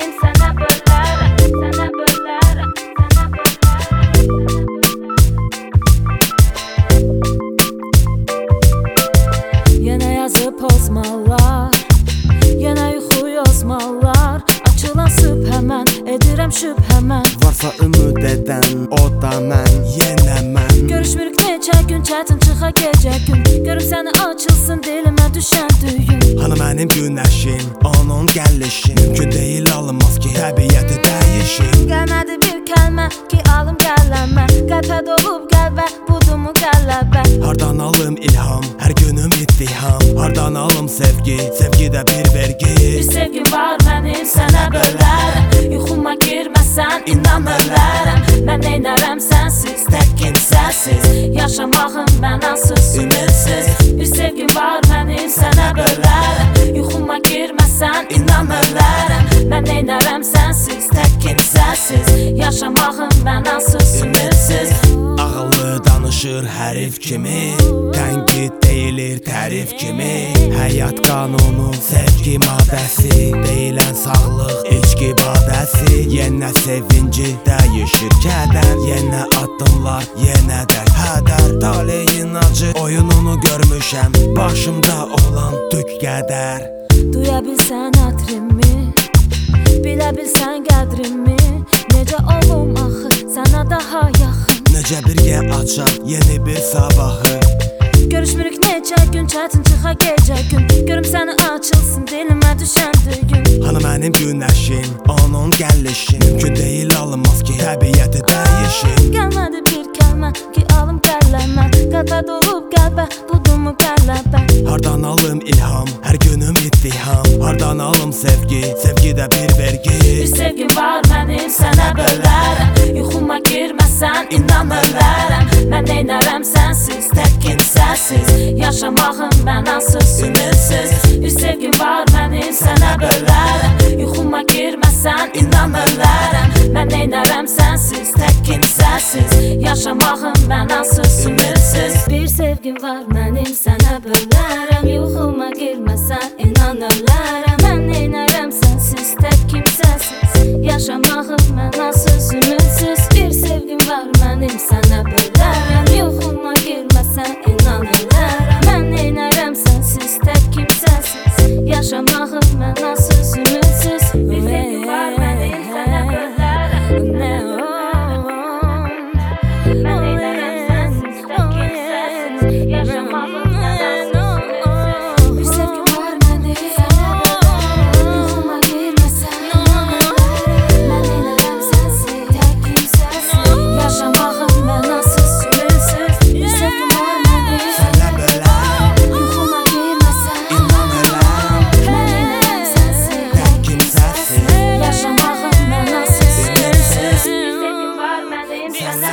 Senin sana böler Sana böler Sana böler Yenə yazıb pozmallar Yenə yuxu yozmallar Açılan sübh həmən Edirəm şübhəmən Varsa ümid edən o da mən Yenə mən Görüşmürük neçə gün çətin çıxa gecə gün. Görüm səni açılsın dilimə düşən düyün Hanı mənim günəşim, onun gəlişim Mümkün deyil dəyişin Gəlmədi bir kəlmə ki alım qələmə Qəlbə dolub qəlbə budumu qələbə Hardan alım ilham, hər günüm ittiham. Hardan alım sevgi, sevgidə bir vergi. Bir sevgim var mənim sənə bölərəm Yuxuma girməsən inanırlarım Mən neynərəm sənsiz, tək kimsəsiz Yaşamağım mənasız, ümidsiz kimsəsiz Yaşamağım mənasız, ümidsiz Ağıllı danışır hərif kimi? Tənqid deyilir tərif kimi? Həyat qanunu, sevgi maddəsi Deyilən sağlıq, içki badəsi Yenə sevinci dəyişir kədər Yenə addımlar, yenə də hədər Taleyin acı oyununu görmüşəm Başımda olan tük qədər Duya bilsən ətrimi Bilə bilsən qədrimi yaxın Necə birgə açaq yeni bir sabahı. Görüşmürük neçə gün çətin çıxa gecə gün. Görüm səni açılsın dilimə düşən düyün Hani mənim günəşim, onun gəlişin Mümkün deyil alınmaz ki, təbiəti dəyişin. Gəlmədi bir kəlmə ki alım qələmə Qəlbə dolub qəlbə budumu qələbə Hardan alım ilham, Alım sevgi, sevgidə bir vergi. Bir sevgim var mənim sənə bölərəm Yuxuma girməsən inanırlarım Mən neynərəm sənsiz, tək kimsəsiz Yaşamağım mənasız, ümidsiz Bir sevgim var mənim sənə bölərəm Yuxuma girməsən inanırlarım Mən neynərəm sənsiz, tək kimsəsiz Yaşamağım mənasız, ümidsiz Bir sevgim var mənim sənə bölərəm Yuxuma girməsən inanırlarım Mən neynərəm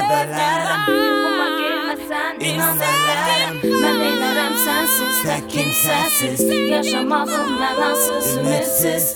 Merdelerden Yukuma girme sen inanırlarım Ben eylerim sensiz tek kimsesiz. Yaşamadım nedensiz ümitsiz.